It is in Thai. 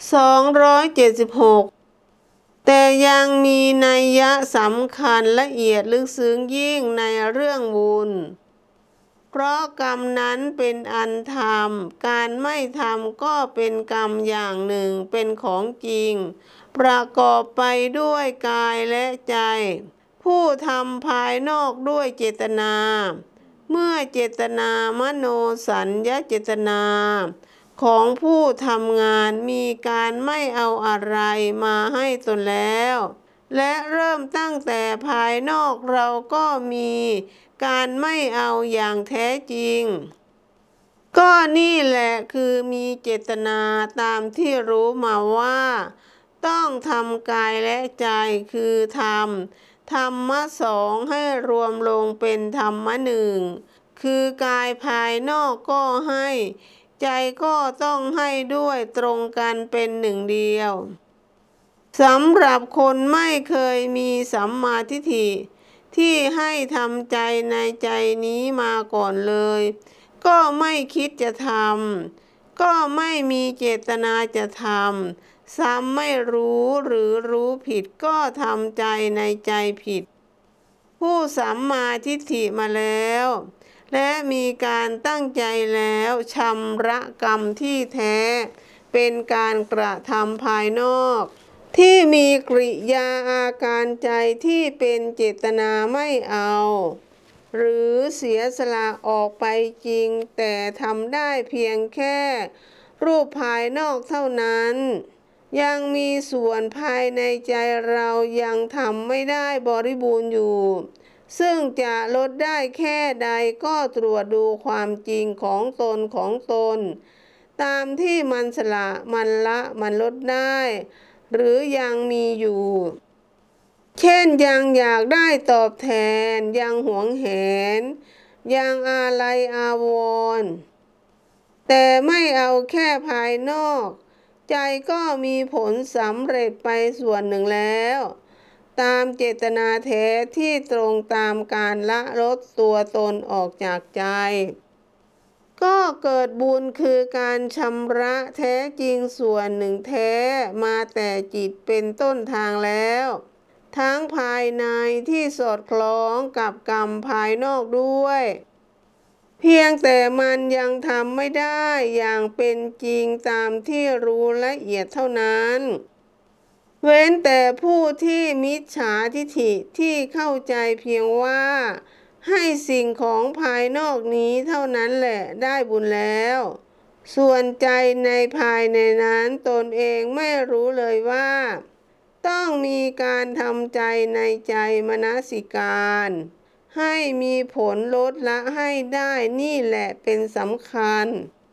276 แต่ยังมีนัยยะสำคัญละเอียดลึกซึ้งยิ่งในเรื่องบุญ เพราะกรรมนั้นเป็นอันทำการไม่ทำก็เป็นกรรมอย่างหนึ่งเป็นของจริง ประกอบไปด้วยกายและใจ ผู้ทำภายนอกด้วยเจตนา เมื่อเจตนามโนสัญญาเจตนา ของผู้ทำงานมีการไม่เอาอะไรมาให้ตนแล้ว และเริ่มตั้งแต่ภายนอกเราก็มีการไม่เอาอย่างแท้จริง ก็นี่แหละคือมีเจตนาตามที่รู้มาว่า ต้องทำกายและใจคือทำธรรมะสองให้รวมลงเป็นธรรมะหนึ่งคือกายภายนอกก็ให้ ใจก็ต้องให้ด้วยตรงกันเป็นหนึ่งเดียวสำหรับคนไม่เคยมีสัมมาทิฏฐิที่ให้ทำใจในใจนี้มาก่อนเลย ก็ไม่คิดจะทำก็ไม่มีเจตนาจะทำซ้ำไม่รู้หรือรู้ผิดก็ทำใจในใจผิด ผู้สัมมาทิฏฐิมาแล้ว และมีการตั้งใจแล้วชำระกรรมที่แท้ เป็นการกระทำภายนอก ที่มีกริยาอาการใจที่เป็นเจตนาไม่เอา หรือเสียสละออกไปจริง แต่ทำได้เพียงแค่ รูปภายนอกเท่านั้นยังมีส่วนภายในใจเรายังทำไม่ได้บริบูรณ์อยู่ ซึ่งจะลดได้แค่ใดก็ตรวจดูความจริงของตนของตน ตามที่มันสละมันละมันลดได้ หรือยังมีอยู่ เช่นยังอยากได้ตอบแทน ยังหวงแหน ยังอาลัยอาวรณ์แต่ไม่เอาแค่ภายนอก ใจก็มีผลสำเร็จไปส่วนหนึ่งแล้ว ตามเจตนาแท้ที่ตรงตามการละลดตัวตนออกจากใจ ก็เกิดบุญคือการชำระแท้จริงส่วนหนึ่งแท้มาแต่จิตเป็นต้นทางแล้ว ทั้งภายในที่สอดคล้องกับกรรมภายนอกด้วยเพียงแต่มันยังทำไม่ได้อย่างเป็นจริงตามที่รู้ละเอียดเท่านั้น เว้นแต่ผู้ที่มิจฉาทิฐิที่เข้าใจเพียงว่า ให้สิ่งของภายนอกนี้เท่านั้นแหละได้บุญแล้ว ส่วนใจในภายในนั้นตนเองไม่รู้เลยว่า ต้องมีการทำใจในใจมนสิการ ให้มีผลลดละให้ได้นี่แหละเป็นสำคัญ